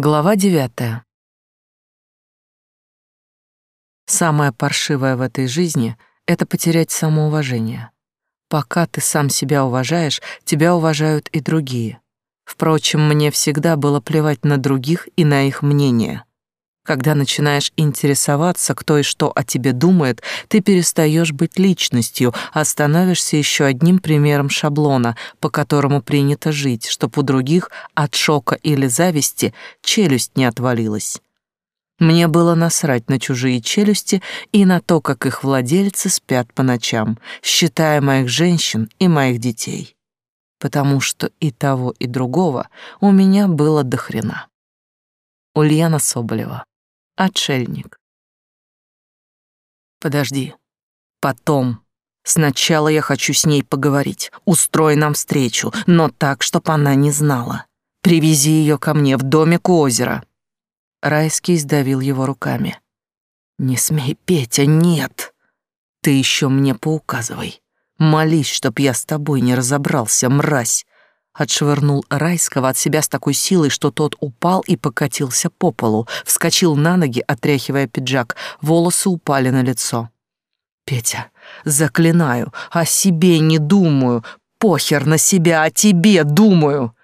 Глава девятая. Самое паршивое в этой жизни — это потерять самоуважение. Пока ты сам себя уважаешь, тебя уважают и другие. Впрочем, мне всегда было плевать на других и на их мнение. Когда начинаешь интересоваться, кто и что о тебе думает, ты перестаешь быть личностью, а становишься еще одним примером шаблона, по которому принято жить, чтоб у других от шока или зависти челюсть не отвалилась. Мне было насрать на чужие челюсти и на то, как их владельцы спят по ночам, считая моих женщин и моих детей. Потому что и того, и другого у меня было до хрена. Ульяна Соболева Отшельник. Подожди. Потом. Сначала я хочу с ней поговорить. Устрой нам встречу, но так, чтоб она не знала. Привези ее ко мне в домик у озера. Райский сдавил его руками. Не смей, Петя, нет. Ты еще мне поуказывай. Молись, чтоб я с тобой не разобрался, мразь отшвырнул Райского от себя с такой силой, что тот упал и покатился по полу, вскочил на ноги, отряхивая пиджак, волосы упали на лицо. «Петя, заклинаю, о себе не думаю, похер на себя, о тебе думаю.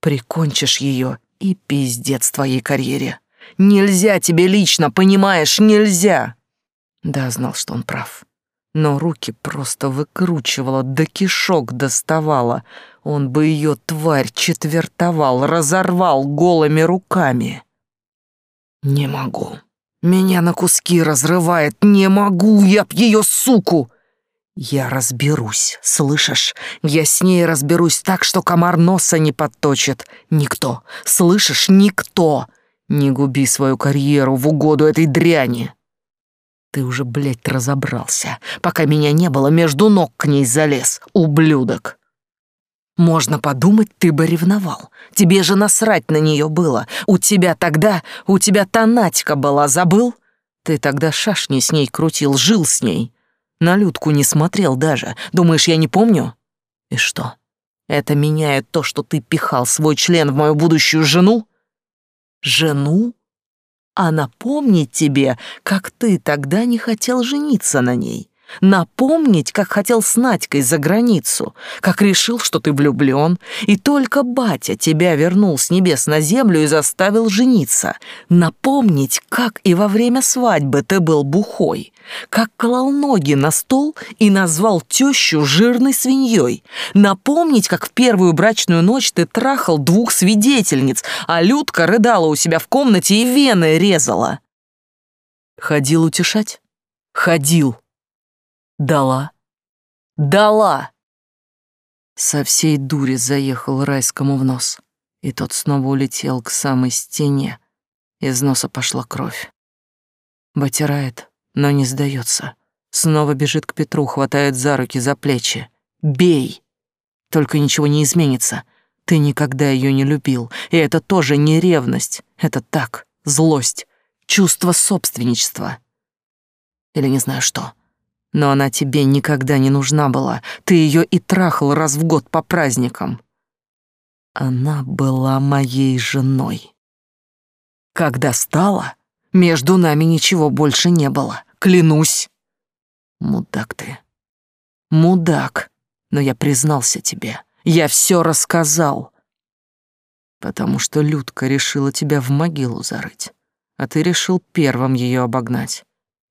Прикончишь ее и пиздец твоей карьере. Нельзя тебе лично, понимаешь, нельзя!» Да, знал, что он прав но руки просто выкручивала, до кишок доставала. Он бы ее, тварь, четвертовал, разорвал голыми руками. «Не могу. Меня на куски разрывает. Не могу, я б ее суку!» «Я разберусь, слышишь? Я с ней разберусь так, что комар носа не подточит. Никто, слышишь, никто! Не губи свою карьеру в угоду этой дряни!» Ты уже, блядь, разобрался. Пока меня не было, между ног к ней залез, ублюдок. Можно подумать, ты бы ревновал. Тебе же насрать на нее было. У тебя тогда, у тебя тонатика была, забыл? Ты тогда шашни с ней крутил, жил с ней. На Людку не смотрел даже. Думаешь, я не помню? И что? Это меняет то, что ты пихал свой член в мою будущую жену? Жену? а напомнить тебе, как ты тогда не хотел жениться на ней. Напомнить, как хотел с Надькой за границу, как решил, что ты влюблен, и только батя тебя вернул с небес на землю и заставил жениться. Напомнить, как и во время свадьбы ты был бухой, как клал ноги на стол и назвал тещу жирной свиньей. Напомнить, как в первую брачную ночь ты трахал двух свидетельниц, а Людка рыдала у себя в комнате и вены резала. Ходил утешать? Ходил. Дала. Дала. Со всей дури заехал райскому в нос, и тот снова улетел к самой стене. Из носа пошла кровь. Вытирает, но не сдается. Снова бежит к Петру, хватает за руки, за плечи. «Бей!» Только ничего не изменится. Ты никогда ее не любил, и это тоже не ревность. Это так, злость, чувство собственничества. Или не знаю что. Но она тебе никогда не нужна была. Ты ее и трахал раз в год по праздникам. Она была моей женой. Когда стала, между нами ничего больше не было. Клянусь. Мудак ты. Мудак. Но я признался тебе. Я все рассказал. Потому что Людка решила тебя в могилу зарыть. А ты решил первым ее обогнать.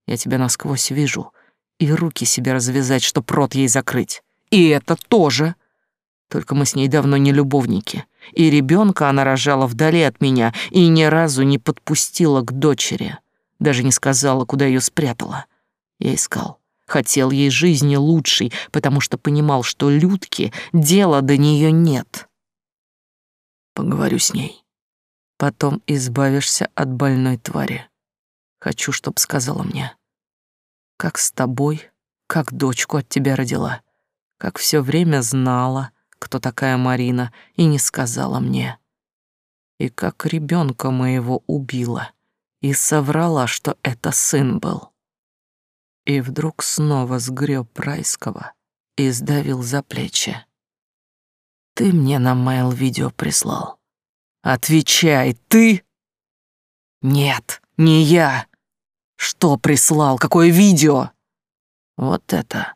Я тебя насквозь вижу и руки себе развязать, чтоб рот ей закрыть. И это тоже. Только мы с ней давно не любовники. И ребенка она рожала вдали от меня и ни разу не подпустила к дочери. Даже не сказала, куда ее спрятала. Я искал. Хотел ей жизни лучшей, потому что понимал, что Людке дела до нее нет. Поговорю с ней. Потом избавишься от больной твари. Хочу, чтоб сказала мне как с тобой, как дочку от тебя родила, как все время знала, кто такая Марина, и не сказала мне. И как ребенка моего убила, и соврала, что это сын был. И вдруг снова сгреб райского и сдавил за плечи. Ты мне на майл видео прислал. Отвечай, ты Нет, не я. Что прислал? Какое видео? Вот это.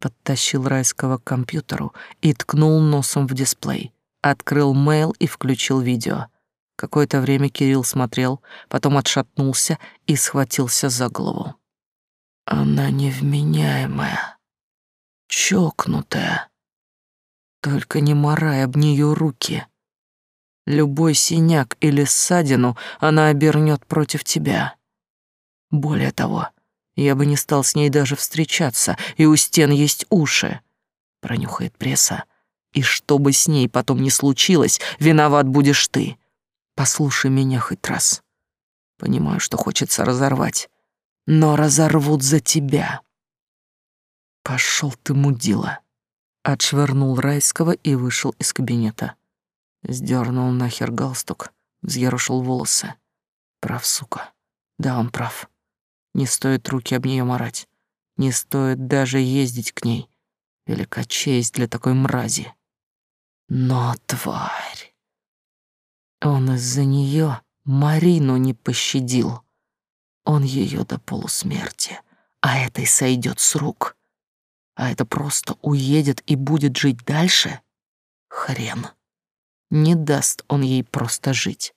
Подтащил Райского к компьютеру и ткнул носом в дисплей. Открыл мейл и включил видео. Какое-то время Кирилл смотрел, потом отшатнулся и схватился за голову. Она невменяемая, чокнутая. Только не морай об нее руки. Любой синяк или ссадину она обернет против тебя. Более того, я бы не стал с ней даже встречаться, и у стен есть уши. Пронюхает пресса. И что бы с ней потом ни случилось, виноват будешь ты. Послушай меня хоть раз. Понимаю, что хочется разорвать, но разорвут за тебя. Пошел ты, мудила. Отшвырнул Райского и вышел из кабинета. Сдернул нахер галстук, взъерошил волосы. Прав, сука. Да, он прав. Не стоит руки об нее марать. Не стоит даже ездить к ней. Велика честь для такой мрази. Но тварь... Он из-за нее Марину не пощадил. Он ее до полусмерти, а этой сойдет с рук. А это просто уедет и будет жить дальше? Хрен. Не даст он ей просто жить.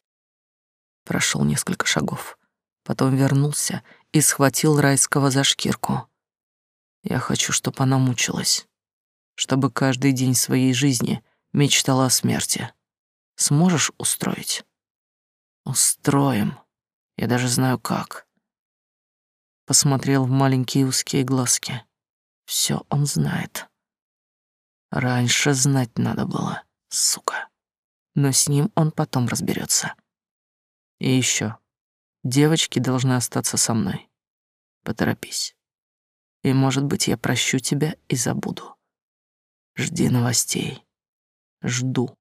Прошел несколько шагов, потом вернулся и схватил Райского за шкирку. Я хочу, чтобы она мучилась, чтобы каждый день своей жизни мечтала о смерти. Сможешь устроить? Устроим. Я даже знаю как. Посмотрел в маленькие узкие глазки. Все он знает. Раньше знать надо было, сука. Но с ним он потом разберется. И еще. Девочки должны остаться со мной. Поторопись. И, может быть, я прощу тебя и забуду. Жди новостей. Жду.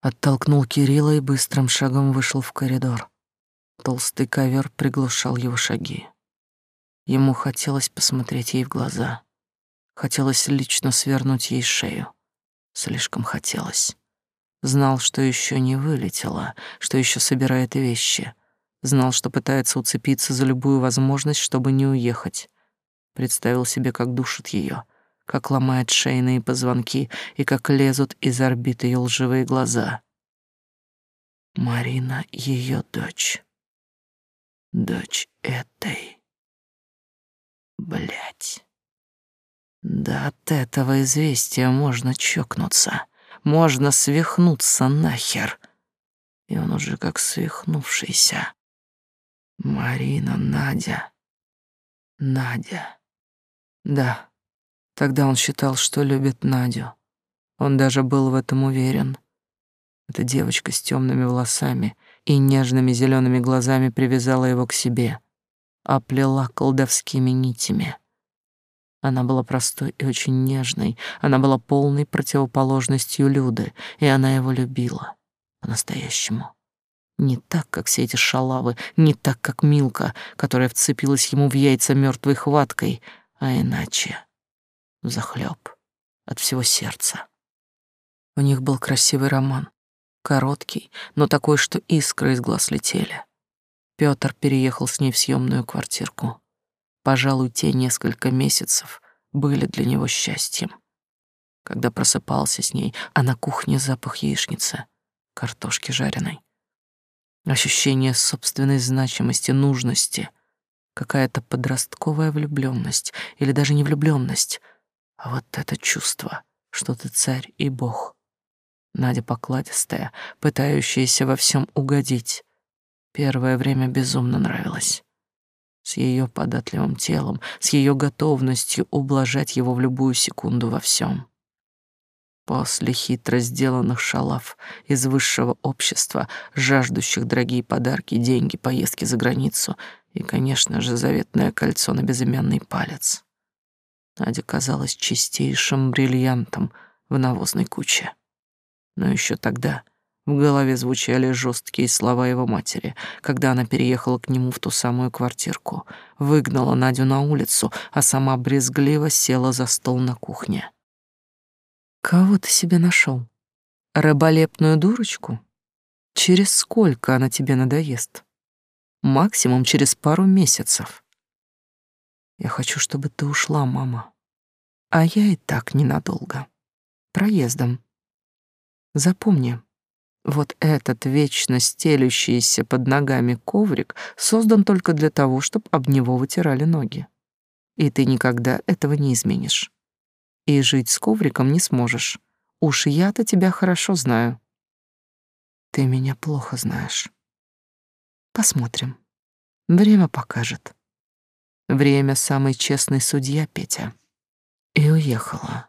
Оттолкнул Кирилла и быстрым шагом вышел в коридор. Толстый ковер приглушал его шаги. Ему хотелось посмотреть ей в глаза. Хотелось лично свернуть ей шею. Слишком хотелось. Знал, что еще не вылетела, что еще собирает вещи. Знал, что пытается уцепиться за любую возможность, чтобы не уехать. Представил себе, как душит ее — как ломает шейные позвонки и как лезут из орбит ее лживые глаза. Марина — ее дочь. Дочь этой. Блять. Да от этого известия можно чокнуться, можно свихнуться нахер. И он уже как свихнувшийся. Марина, Надя. Надя. Да, Тогда он считал, что любит Надю. Он даже был в этом уверен. Эта девочка с темными волосами и нежными зелеными глазами привязала его к себе, оплела колдовскими нитями. Она была простой и очень нежной, она была полной противоположностью Люды, и она его любила по-настоящему. Не так, как все эти шалавы, не так, как Милка, которая вцепилась ему в яйца мертвой хваткой, а иначе захлеб от всего сердца. У них был красивый роман, короткий, но такой, что искры из глаз летели. Пётр переехал с ней в съемную квартирку. Пожалуй, те несколько месяцев были для него счастьем. Когда просыпался с ней, а на кухне запах яичницы, картошки жареной. Ощущение собственной значимости, нужности, какая-то подростковая влюблённость или даже не влюблённость — а вот это чувство, что ты царь и бог. Надя покладистая, пытающаяся во всем угодить. Первое время безумно нравилось. С ее податливым телом, с ее готовностью ублажать его в любую секунду во всем. После хитро сделанных шалав из высшего общества, жаждущих дорогие подарки, деньги, поездки за границу и, конечно же, заветное кольцо на безымянный палец. Надя казалась чистейшим бриллиантом в навозной куче. Но еще тогда в голове звучали жесткие слова его матери, когда она переехала к нему в ту самую квартирку, выгнала Надю на улицу, а сама брезгливо села за стол на кухне. «Кого ты себе нашел? Раболепную дурочку? Через сколько она тебе надоест? Максимум через пару месяцев. Я хочу, чтобы ты ушла, мама. А я и так ненадолго. Проездом. Запомни, вот этот вечно стелющийся под ногами коврик создан только для того, чтобы об него вытирали ноги. И ты никогда этого не изменишь. И жить с ковриком не сможешь. Уж я-то тебя хорошо знаю. Ты меня плохо знаешь. Посмотрим. Время покажет. Время самый честный судья, Петя. И уехала,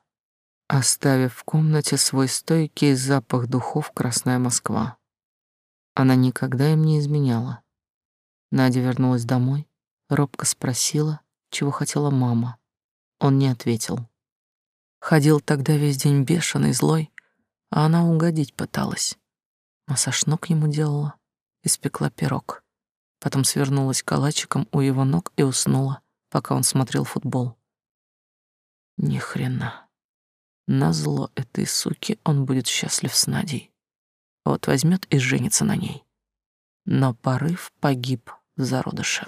оставив в комнате свой стойкий запах духов «Красная Москва». Она никогда им не изменяла. Надя вернулась домой, робко спросила, чего хотела мама. Он не ответил. Ходил тогда весь день бешеный, злой, а она угодить пыталась. Массаж ног ему делала, испекла пирог. Потом свернулась калачиком у его ног и уснула, пока он смотрел футбол. Ни хрена. Назло этой суки он будет счастлив с Надей. Вот возьмет и женится на ней. Но порыв погиб в зародыше.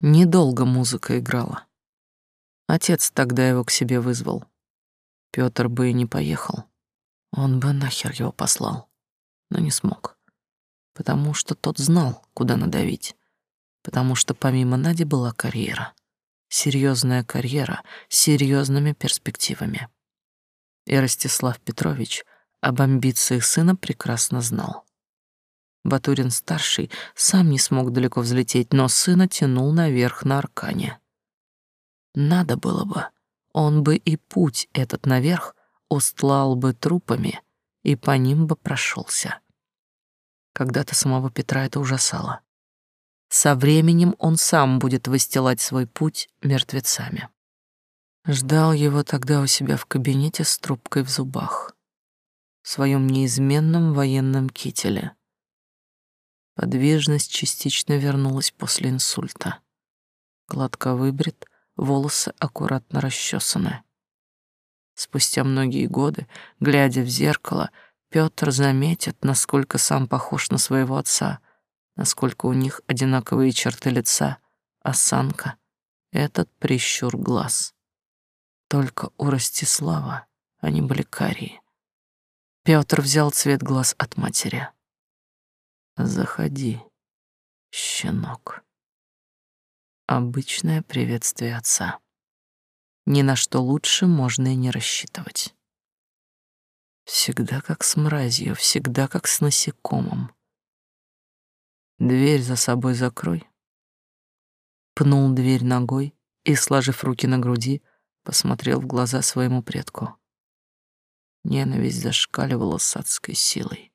Недолго музыка играла. Отец тогда его к себе вызвал. Пётр бы и не поехал. Он бы нахер его послал, но не смог потому что тот знал, куда надавить, потому что помимо Нади была карьера, серьезная карьера с серьезными перспективами. И Ростислав Петрович об амбициях сына прекрасно знал. Батурин-старший сам не смог далеко взлететь, но сына тянул наверх на аркане. Надо было бы, он бы и путь этот наверх устлал бы трупами и по ним бы прошелся. Когда-то самого Петра это ужасало. Со временем он сам будет выстилать свой путь мертвецами. Ждал его тогда у себя в кабинете с трубкой в зубах, в своем неизменном военном кителе. Подвижность частично вернулась после инсульта. Гладко выбрит, волосы аккуратно расчесаны. Спустя многие годы, глядя в зеркало, Пётр заметит, насколько сам похож на своего отца, насколько у них одинаковые черты лица, осанка, этот прищур глаз. Только у Ростислава они были карие. Пётр взял цвет глаз от матери. «Заходи, щенок». Обычное приветствие отца. Ни на что лучше можно и не рассчитывать. Всегда как с мразью, всегда как с насекомым. Дверь за собой закрой. Пнул дверь ногой и, сложив руки на груди, посмотрел в глаза своему предку. Ненависть зашкаливала с адской силой.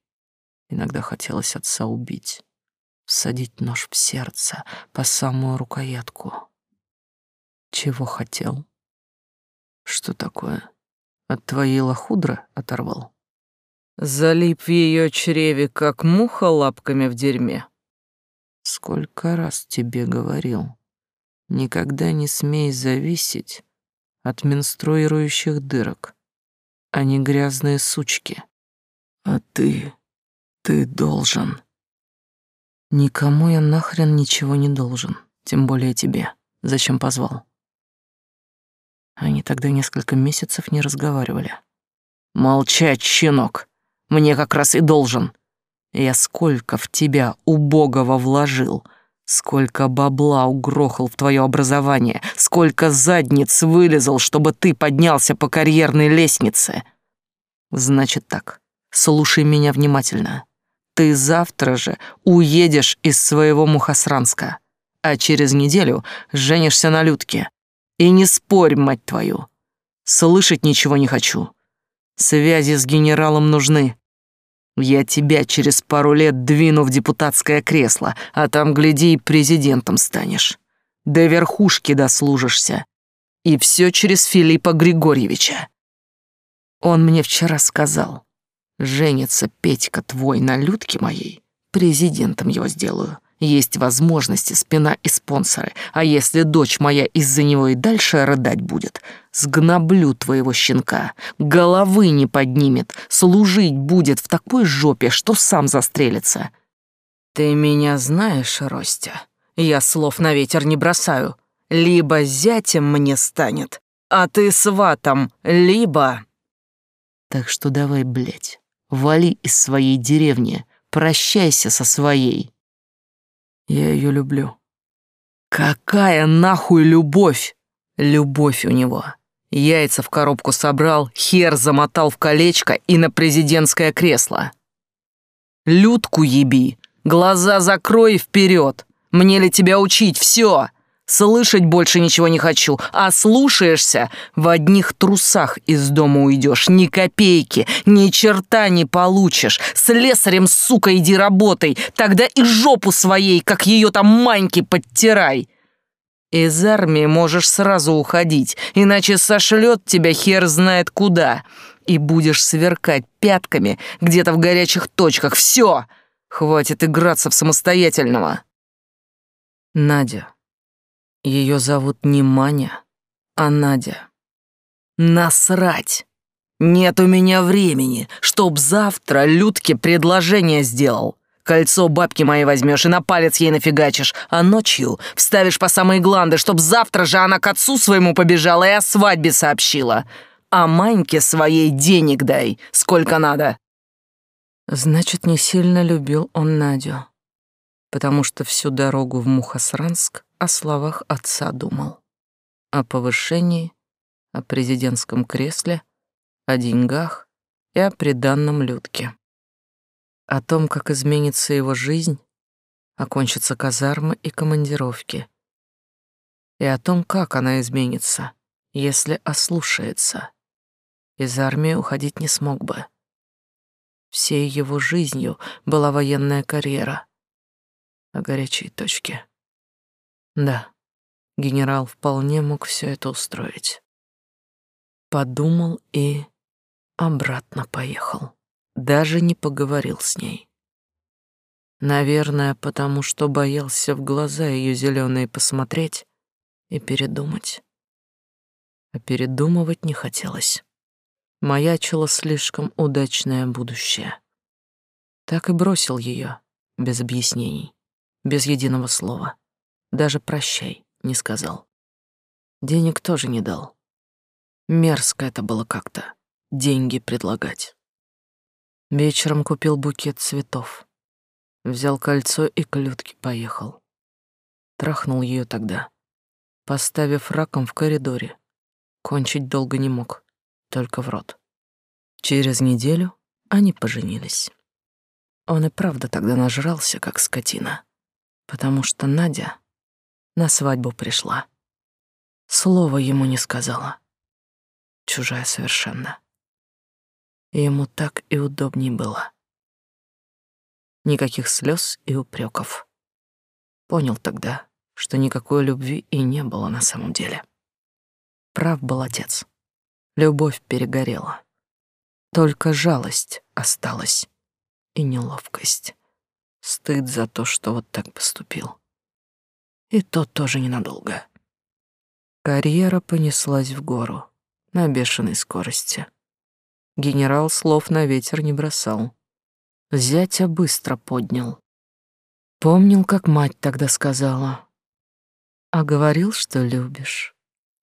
Иногда хотелось отца убить, всадить нож в сердце по самую рукоятку. Чего хотел? Что такое? От твоей лохудры оторвал. Залип в ее чреве, как муха лапками в дерьме. Сколько раз тебе говорил, никогда не смей зависеть от менструирующих дырок. Они грязные сучки. А ты, ты должен. Никому я нахрен ничего не должен, тем более тебе. Зачем позвал? Они тогда несколько месяцев не разговаривали. «Молчать, щенок! Мне как раз и должен. Я сколько в тебя убогого вложил, сколько бабла угрохал в твое образование, сколько задниц вылезал, чтобы ты поднялся по карьерной лестнице. Значит так, слушай меня внимательно. Ты завтра же уедешь из своего Мухосранска, а через неделю женишься на Людке. И не спорь, мать твою. Слышать ничего не хочу. Связи с генералом нужны. Я тебя через пару лет двину в депутатское кресло, а там, гляди, и президентом станешь. До верхушки дослужишься. И все через Филиппа Григорьевича. Он мне вчера сказал, женится Петька твой на Людке моей, президентом его сделаю. Есть возможности, спина и спонсоры. А если дочь моя из-за него и дальше рыдать будет, сгноблю твоего щенка, головы не поднимет, служить будет в такой жопе, что сам застрелится. Ты меня знаешь, Ростя. Я слов на ветер не бросаю. Либо зятем мне станет, а ты сватом, либо... Так что давай, блядь, вали из своей деревни, прощайся со своей. Я ее люблю. Какая нахуй любовь? Любовь у него. Яйца в коробку собрал, хер замотал в колечко и на президентское кресло. Людку еби, глаза закрой вперед. Мне ли тебя учить? Все. Слышать больше ничего не хочу, а слушаешься, в одних трусах из дома уйдешь, ни копейки, ни черта не получишь. С лесарем, сука, иди работай, тогда и жопу своей, как ее там маньки, подтирай. Из армии можешь сразу уходить, иначе сошлет тебя хер знает куда, и будешь сверкать пятками где-то в горячих точках. Все, хватит играться в самостоятельного. Надя. Ее зовут не Маня, а Надя. Насрать! Нет у меня времени, чтоб завтра Людке предложение сделал. Кольцо бабки моей возьмешь и на палец ей нафигачишь, а ночью вставишь по самые гланды, чтоб завтра же она к отцу своему побежала и о свадьбе сообщила. А Маньке своей денег дай, сколько надо. Значит, не сильно любил он Надю, потому что всю дорогу в Мухосранск о словах отца думал. О повышении, о президентском кресле, о деньгах и о приданном Людке. О том, как изменится его жизнь, окончатся казармы и командировки. И о том, как она изменится, если ослушается. Из армии уходить не смог бы. Всей его жизнью была военная карьера. О горячей точке. Да, генерал вполне мог все это устроить. Подумал и обратно поехал. Даже не поговорил с ней. Наверное, потому что боялся в глаза ее зеленые посмотреть и передумать. А передумывать не хотелось. Маячило слишком удачное будущее. Так и бросил ее без объяснений, без единого слова. Даже прощай не сказал. Денег тоже не дал. Мерзко это было как-то, деньги предлагать. Вечером купил букет цветов. Взял кольцо и к Людке поехал. Трахнул ее тогда, поставив раком в коридоре. Кончить долго не мог, только в рот. Через неделю они поженились. Он и правда тогда нажрался, как скотина, потому что Надя на свадьбу пришла. Слова ему не сказала. Чужая совершенно. ему так и удобней было. Никаких слез и упреков. Понял тогда, что никакой любви и не было на самом деле. Прав был отец. Любовь перегорела. Только жалость осталась и неловкость. Стыд за то, что вот так поступил. И то тоже ненадолго. Карьера понеслась в гору на бешеной скорости. Генерал слов на ветер не бросал. Зятя быстро поднял. Помнил, как мать тогда сказала. А говорил, что любишь.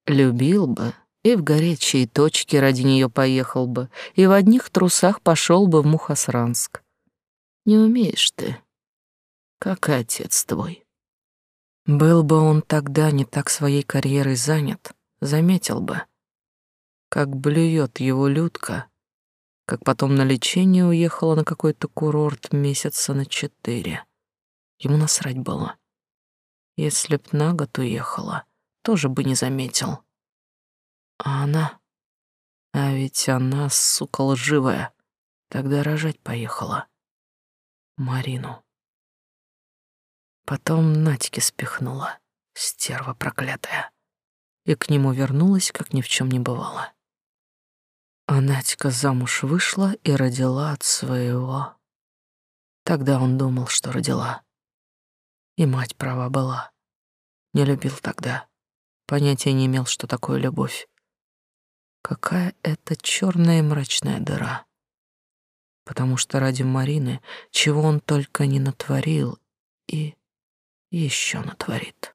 Любил бы, и в горячие точки ради нее поехал бы, и в одних трусах пошел бы в Мухосранск. Не умеешь ты, как отец твой. Был бы он тогда не так своей карьерой занят, заметил бы, как блюет его Людка, как потом на лечение уехала на какой-то курорт месяца на четыре. Ему насрать было. Если б на год уехала, тоже бы не заметил. А она... А ведь она, сука, лживая, тогда рожать поехала. Марину. Потом Надьке спихнула, стерва проклятая, и к нему вернулась, как ни в чем не бывало. А Надька замуж вышла и родила от своего. Тогда он думал, что родила. И мать права была. Не любил тогда. Понятия не имел, что такое любовь. Какая это черная мрачная дыра. Потому что ради Марины, чего он только не натворил и еще натворит.